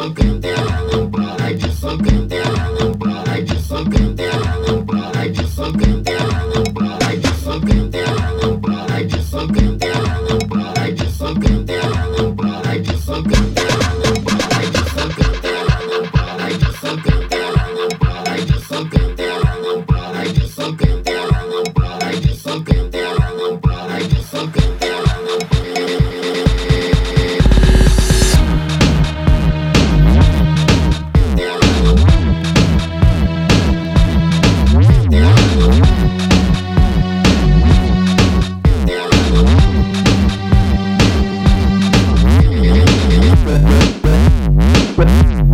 socando, ela não para de socando, ela não para de socando, ela não para de socando, ela não para de socando, ela não para de socando, ela não para de socando, ela não para de socando, ela não para de socando, ela não para de socando, ela não para de socando, ela não para de socando, ela não para with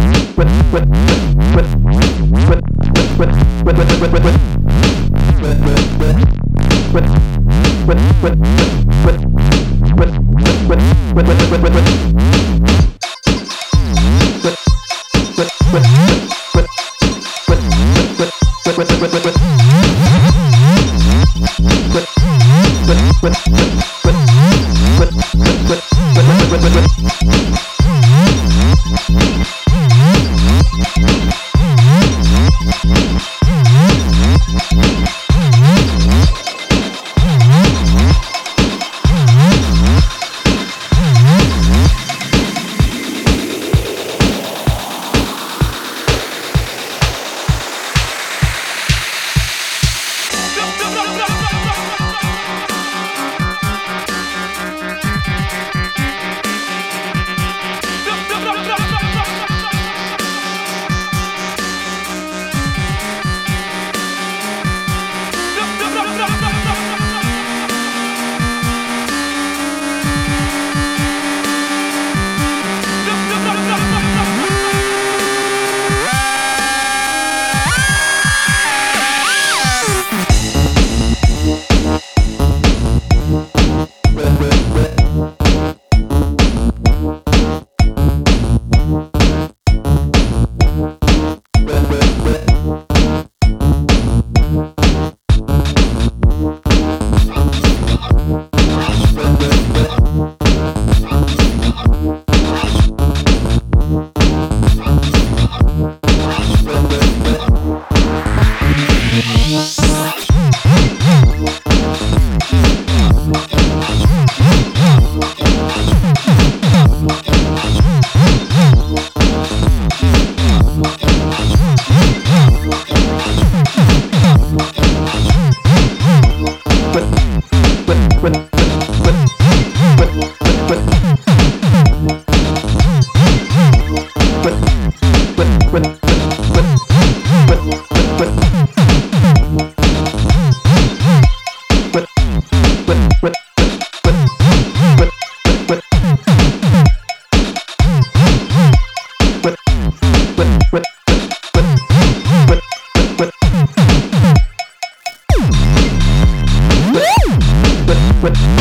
What?